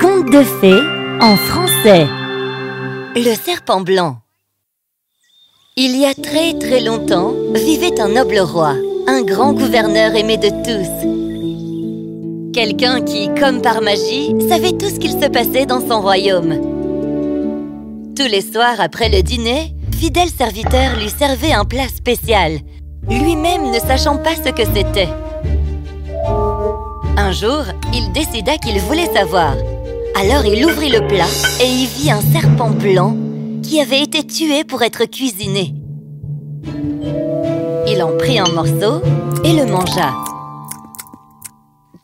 Conte de fées en français Le serpent blanc Il y a très très longtemps, vivait un noble roi, un grand gouverneur aimé de tous. Quelqu'un qui, comme par magie, savait tout ce qu'il se passait dans son royaume. Tous les soirs après le dîner, fidèle serviteur lui servait un plat spécial, lui-même ne sachant pas ce que c'était. Un jour, il décida qu'il voulait savoir. Alors il ouvrit le plat et y vit un serpent blanc qui avait été tué pour être cuisiné. Il en prit un morceau et le mangea.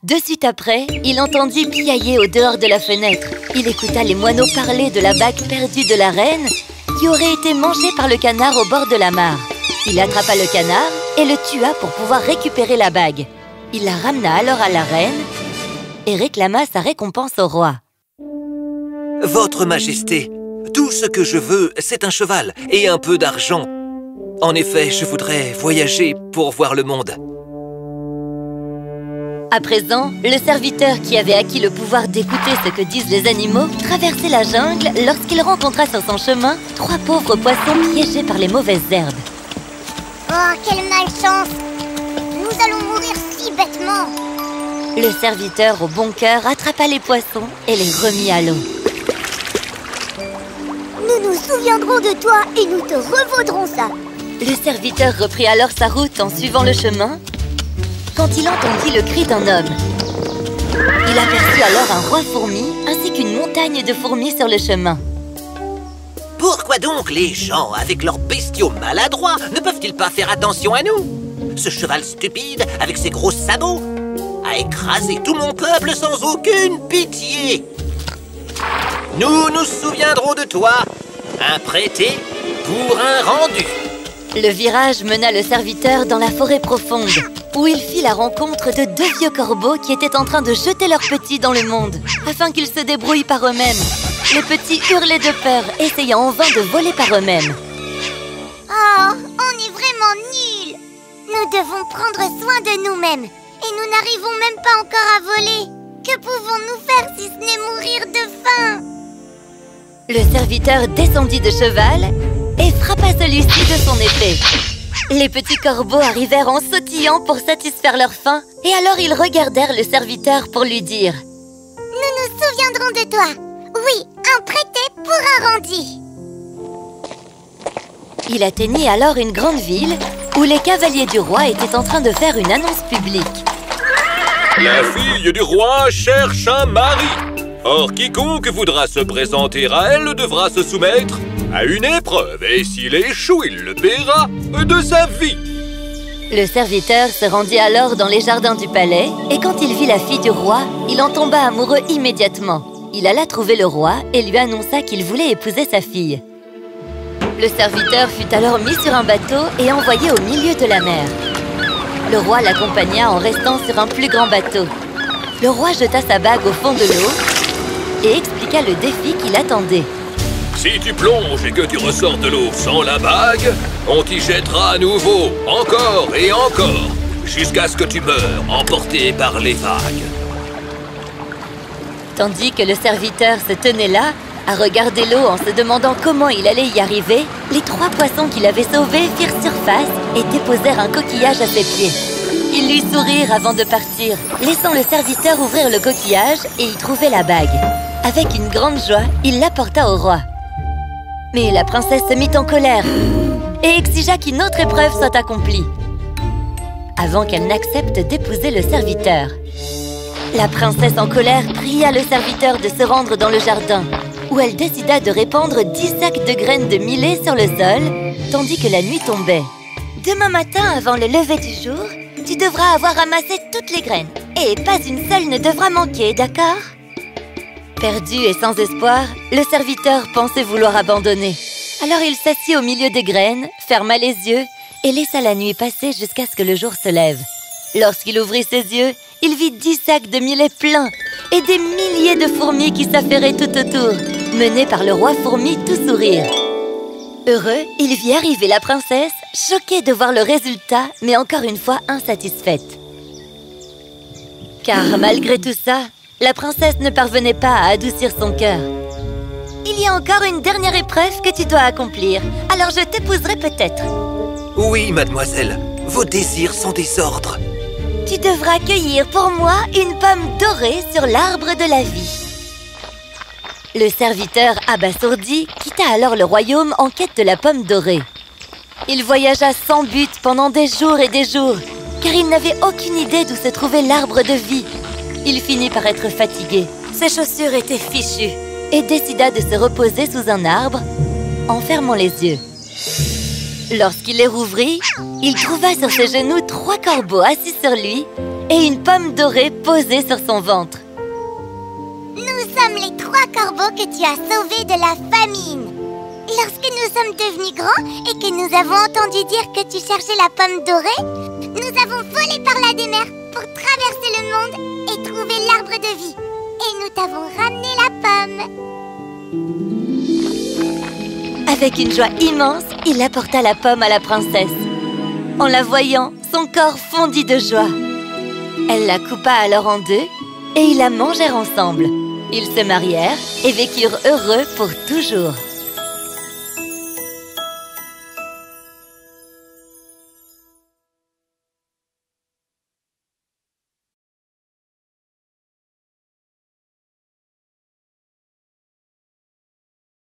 De suite après, il entendit piailler au dehors de la fenêtre. Il écouta les moineaux parler de la bague perdue de la reine qui aurait été mangée par le canard au bord de la mare. Il attrapa le canard et le tua pour pouvoir récupérer la bague. Il la ramena alors à la reine et réclama sa récompense au roi. Votre Majesté, tout ce que je veux, c'est un cheval et un peu d'argent. En effet, je voudrais voyager pour voir le monde. À présent, le serviteur qui avait acquis le pouvoir d'écouter ce que disent les animaux traversait la jungle lorsqu'il rencontra sur son chemin trois pauvres poissons piégés par les mauvaises herbes. Oh, quelle malchance Nous allons mourir Le serviteur au bon cœur attrapa les poissons et les remit à l'eau. Nous nous souviendrons de toi et nous te revaudrons ça Le serviteur reprit alors sa route en suivant le chemin quand il entendit le cri d'un homme. Il aperçut alors un roi fourmi ainsi qu'une montagne de fourmis sur le chemin. Pourquoi donc les gens, avec leurs bestiaux maladroits, ne peuvent-ils pas faire attention à nous? Ce cheval stupide, avec ses gros sabots, a écrasé tout mon peuple sans aucune pitié Nous nous souviendrons de toi, un prêté pour un rendu Le virage mena le serviteur dans la forêt profonde, où il fit la rencontre de deux vieux corbeaux qui étaient en train de jeter leurs petits dans le monde, afin qu'ils se débrouillent par eux-mêmes. Les petits hurlaient de peur, essayant en vain de voler par eux-mêmes. Oh, on est vraiment nuls Nous devons prendre soin de nous-mêmes. Et nous n'arrivons même pas encore à voler. Que pouvons-nous faire si ce n'est mourir de faim? Le serviteur descendit de cheval et frappa celui-ci de son épée. Les petits corbeaux arrivèrent en sautillant pour satisfaire leur faim et alors ils regardèrent le serviteur pour lui dire Nous nous souviendrons de toi. Oui, un prêté pour un rendi Il atteignit alors une grande ville où les cavaliers du roi étaient en train de faire une annonce publique. La fille du roi cherche un mari. Or, quiconque voudra se présenter à elle devra se soumettre à une épreuve. Et s'il échoue, il le paiera de sa vie. Le serviteur se rendit alors dans les jardins du palais et quand il vit la fille du roi, il en tomba amoureux immédiatement. Il alla trouver le roi et lui annonça qu'il voulait épouser sa fille. Le serviteur fut alors mis sur un bateau et envoyé au milieu de la mer. Le roi l'accompagna en restant sur un plus grand bateau. Le roi jeta sa bague au fond de l'eau et expliqua le défi qui l'attendait. Si tu plonges et que tu ressors de l'eau sans la bague, on t'y jettera à nouveau, encore et encore, jusqu'à ce que tu meurs, emporté par les vagues. Tandis que le serviteur se tenait là, à regarder l'eau en se demandant comment il allait y arriver, les trois poissons qu'il avait sauvés firent surface et déposèrent un coquillage à ses pieds. Ils lui sourirent avant de partir, laissant le serviteur ouvrir le coquillage et y trouver la bague. Avec une grande joie, il l'apporta au roi. Mais la princesse se mit en colère et exigea qu'une autre épreuve soit accomplie, avant qu'elle n'accepte d'épouser le serviteur. La princesse en colère pria le serviteur de se rendre dans le jardin, où elle décida de répandre dix sacs de graines de millet sur le sol, tandis que la nuit tombait. Demain matin, avant le lever du jour, tu devras avoir ramassé toutes les graines, et pas une seule ne devra manquer, d'accord? Perdu et sans espoir, le serviteur pensait vouloir abandonner. Alors il s'assit au milieu des graines, ferma les yeux et laissa la nuit passer jusqu'à ce que le jour se lève. Lorsqu'il ouvrit ses yeux, il vit dix sacs de millet pleins et des milliers de fourmis qui s'affairaient tout autour, menés par le roi fourmi tout sourire. Heureux, il vit arriver la princesse, choquée de voir le résultat, mais encore une fois insatisfaite. Car malgré tout ça, la princesse ne parvenait pas à adoucir son cœur. Il y a encore une dernière épreuve que tu dois accomplir, alors je t'épouserai peut-être. Oui, mademoiselle, vos désirs sont des ordres. Tu devras cueillir pour moi une pomme dorée sur l'arbre de la vie. Le serviteur abasourdi quitta alors le royaume en quête de la pomme dorée. Il voyagea sans but pendant des jours et des jours, car il n'avait aucune idée d'où se trouvait l'arbre de vie. Il finit par être fatigué, ses chaussures étaient fichues, et décida de se reposer sous un arbre en fermant les yeux. Lorsqu'il les rouvrit, il trouva sur ses genoux trois corbeaux assis sur lui et une pomme dorée posée sur son ventre. Que tu as sauvés de la famine. Lorsque nous sommes devenus grands et que nous avons entendu dire que tu cherchais la pomme dorée, nous avons volé par la mer pour traverser le monde et trouver l'arbre de vie. Et nous t'avons ramené la pomme. Avec une joie immense, il apporta la pomme à la princesse. En la voyant, son corps fondit de joie. Elle la coupa alors en deux et ils la mangèrent ensemble. Ils se marièrent et vécurent heureux pour toujours.